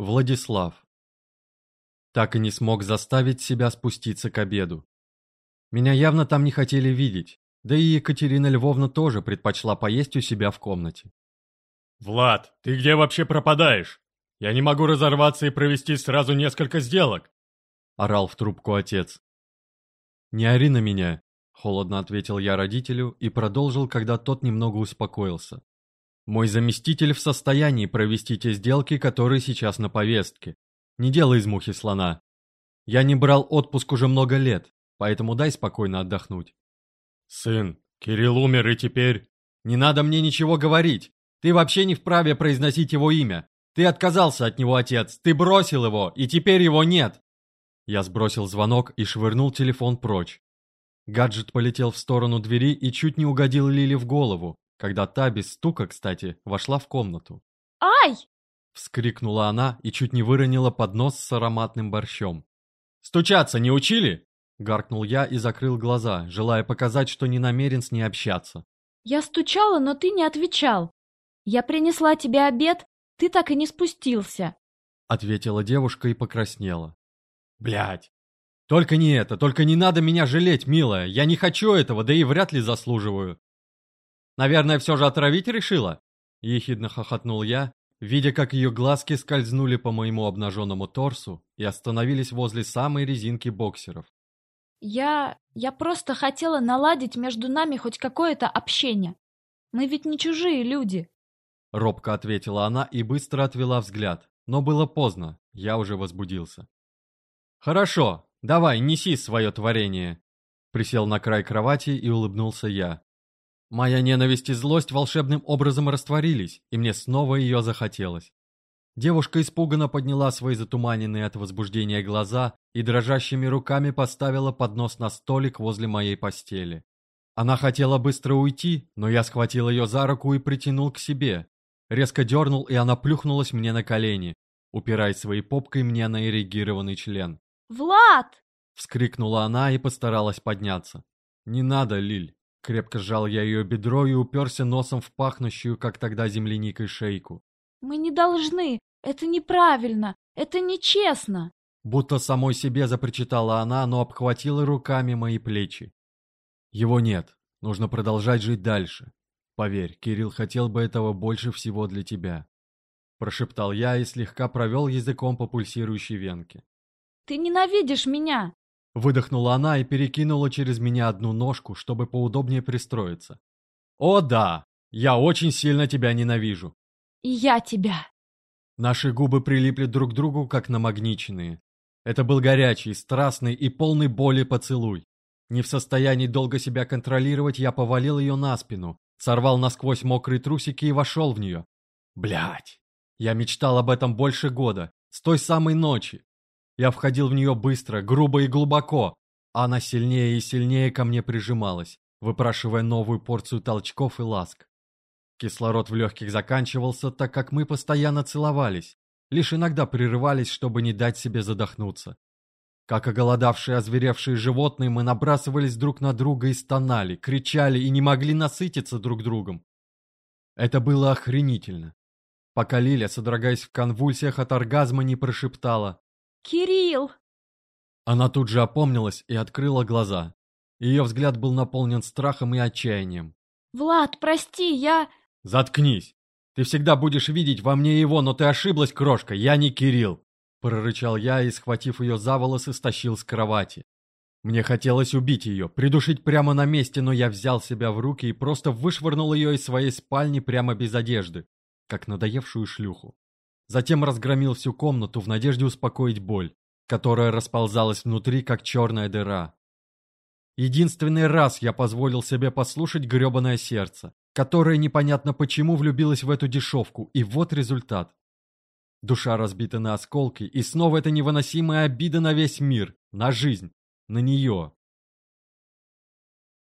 Владислав. Так и не смог заставить себя спуститься к обеду. Меня явно там не хотели видеть, да и Екатерина Львовна тоже предпочла поесть у себя в комнате. «Влад, ты где вообще пропадаешь? Я не могу разорваться и провести сразу несколько сделок!» Орал в трубку отец. «Не ори на меня», — холодно ответил я родителю и продолжил, когда тот немного успокоился. Мой заместитель в состоянии провести те сделки, которые сейчас на повестке. Не делай из мухи слона. Я не брал отпуск уже много лет, поэтому дай спокойно отдохнуть. Сын, Кирилл умер и теперь... Не надо мне ничего говорить. Ты вообще не вправе произносить его имя. Ты отказался от него, отец. Ты бросил его, и теперь его нет. Я сбросил звонок и швырнул телефон прочь. Гаджет полетел в сторону двери и чуть не угодил Лили в голову, когда та без стука, кстати, вошла в комнату. «Ай!» — вскрикнула она и чуть не выронила поднос с ароматным борщом. «Стучаться не учили?» — гаркнул я и закрыл глаза, желая показать, что не намерен с ней общаться. «Я стучала, но ты не отвечал. Я принесла тебе обед, ты так и не спустился», — ответила девушка и покраснела. Блять! Только не это, только не надо меня жалеть, милая. Я не хочу этого, да и вряд ли заслуживаю. Наверное, все же отравить решила?» Ехидно хохотнул я, видя, как ее глазки скользнули по моему обнаженному торсу и остановились возле самой резинки боксеров. «Я... я просто хотела наладить между нами хоть какое-то общение. Мы ведь не чужие люди». Робко ответила она и быстро отвела взгляд, но было поздно, я уже возбудился. «Хорошо, давай, неси свое творение». Присел на край кровати и улыбнулся я. Моя ненависть и злость волшебным образом растворились, и мне снова ее захотелось. Девушка испуганно подняла свои затуманенные от возбуждения глаза и дрожащими руками поставила поднос на столик возле моей постели. Она хотела быстро уйти, но я схватил ее за руку и притянул к себе. Резко дернул, и она плюхнулась мне на колени, упираясь своей попкой мне на эрегированный член. «Влад!» — вскрикнула она и постаралась подняться. «Не надо, Лиль!» Крепко сжал я ее бедро и уперся носом в пахнущую, как тогда, земляникой шейку. «Мы не должны! Это неправильно! Это нечестно!» Будто самой себе запричитала она, но обхватила руками мои плечи. «Его нет. Нужно продолжать жить дальше. Поверь, Кирилл хотел бы этого больше всего для тебя». Прошептал я и слегка провел языком по пульсирующей венке. «Ты ненавидишь меня!» Выдохнула она и перекинула через меня одну ножку, чтобы поудобнее пристроиться. «О да! Я очень сильно тебя ненавижу!» «И я тебя!» Наши губы прилипли друг к другу, как намагниченные. Это был горячий, страстный и полный боли поцелуй. Не в состоянии долго себя контролировать, я повалил ее на спину, сорвал насквозь мокрые трусики и вошел в нее. Блять! Я мечтал об этом больше года, с той самой ночи, я входил в нее быстро, грубо и глубоко. Она сильнее и сильнее ко мне прижималась, выпрашивая новую порцию толчков и ласк. Кислород в легких заканчивался, так как мы постоянно целовались, лишь иногда прерывались, чтобы не дать себе задохнуться. Как оголодавшие, озверевшие животные, мы набрасывались друг на друга и стонали, кричали и не могли насытиться друг другом. Это было охренительно. Пока Лиля, содрогаясь в конвульсиях от оргазма, не прошептала «Кирилл!» Она тут же опомнилась и открыла глаза. Ее взгляд был наполнен страхом и отчаянием. «Влад, прости, я...» «Заткнись! Ты всегда будешь видеть во мне его, но ты ошиблась, крошка, я не Кирилл!» Прорычал я и, схватив ее за волосы, стащил с кровати. Мне хотелось убить ее, придушить прямо на месте, но я взял себя в руки и просто вышвырнул ее из своей спальни прямо без одежды, как надоевшую шлюху. Затем разгромил всю комнату в надежде успокоить боль, которая расползалась внутри, как черная дыра. Единственный раз я позволил себе послушать гребаное сердце, которое непонятно почему влюбилось в эту дешевку, и вот результат. Душа разбита на осколки, и снова эта невыносимая обида на весь мир, на жизнь, на нее.